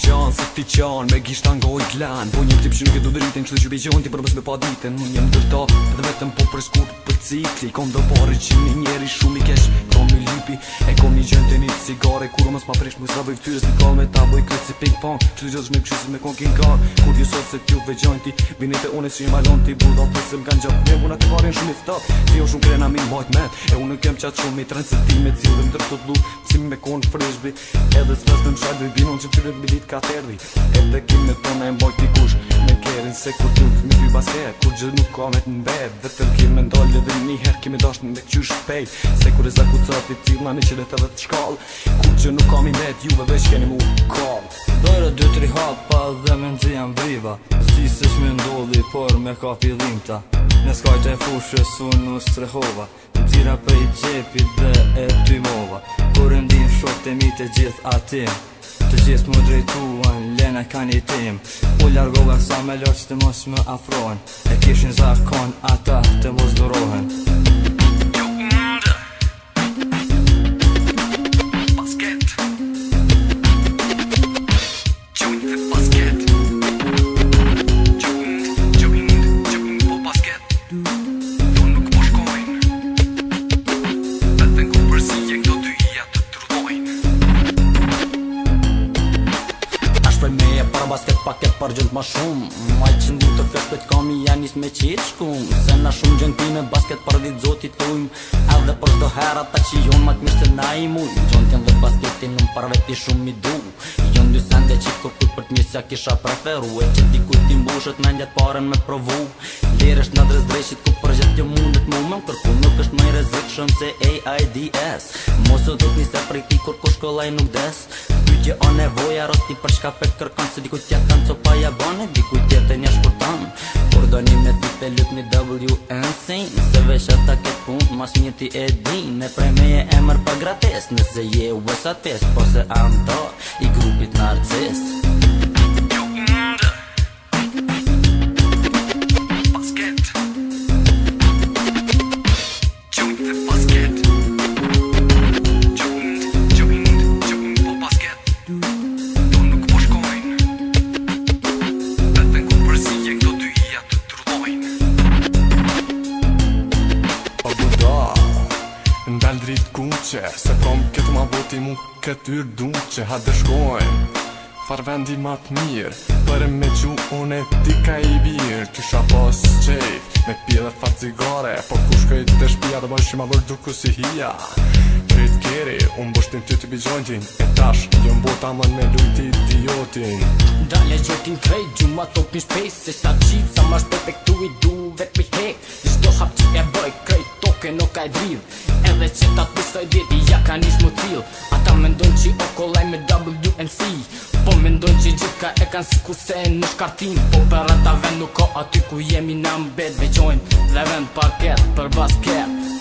kanë Se ti qanë me gjishtë angoj t'lanë Po një tip që nuk e du dritin Kështë që bëjqon ti për bës me pa ditin Unë jëmë dërta edhe vetëm po për skurë ti Kom do borri që një njeri shumë i kesh Kom një lipi e kom i gjën të një cigare Kuro mës ma prish mu i sabë i ftyre si kol me tabu i kretë si ping pong Që të gjithë shme këshusit me kon king kong Kur ju sot se t'ju vejgjojnë ti Vini të une si i malon ti Bu dhe se kanë gjop Mjë buna të varin shumë i ftop Ti o shumë krena mi mbajt me E unë kem qatë shumë i trenë se ti me cilë dhe rëtë lu Si me kon frishbi Edhe s'pes të më shajtë vi binon që të të të të të të të të të se kur të në fëmi ty baske Kur gjë nuk ka me të nbe Vetëm kje me ndollë dhe një herë kje me në dhe qysh pej Se kur e zaku cërët i tila në qëllet dhe të shkall Kur gjë nuk ka me me t'juve veç keni mu kall Dore dy tri hap pa dhe me në gjithë vriva Si se shme ndolli por me ka pjedhimta Në skajt e fushës unë në strehova Tira prej gjepit dhe e ty mova Kur e ndim shok të mi të gjithë atim Të gjithë më drejtuan, lena ka një tim U ljargova sa me lorë që të mos më afrohen E kishin zakon ata të mos dorohen pa ketë për gjendë ma shumë Maj qëndim të fjesht për t'kam i janis me qitë shkumë Se na shumë gjendë basket për ditë zotit ujmë Edhe për shdo hera ta që jonë matë mishë të na i mujë Gjendë të basketin në për veti shumë i du Gjendë dy sende qitë kur kur për t'misja kisha preferu E që ti kur ti mbushët me ndjetë paren me provu Lirësht në drez drejshit ku për gjendë jo mundet mu më kërku Nuk është me rezikë shumë se AIDS Mosë do t'nisa prej ti kur shkollaj nuk des Ju o nevoja rosti për shka për kërkan Se diku tja kanë co pa jabone, diku tja të një shkurtan Por do një me ti pe lyp një WNC Nëse e vesh ata ke pun, mas një ti e din Me prej me e emër pa gratis, nëse je u e satis Po se anë to, i grupit Basket në the basket dal kuqe Se thom këtu ma boti mu këtyr duqe Ha dëshkojn Far vendi mat të mirë Për me që unë ti ka i birë Kisha pas qejt Me pje dhe far cigare Po kush të shpia Dë bëjshim a bërë duku si hia Kri unë bështin ty të bizonjin E tash, jo më bërë amën me lujti idiotin Dalle që t'in krej, gjumë ato për shpej Se sa qitë, sa ma shpepe këtu i du vet për hej Dhe shdo hap që e bëj, krej toke ka e dhiv Edhe që ta të pësoj djeti, ja ka njës më t'il Ata mendon që i kolaj me WNC Po mendon që i ka e kanë si ku se në shkartin Po për ata nuk ko aty ku jemi në mbed Veqojnë dhe vend parket për basket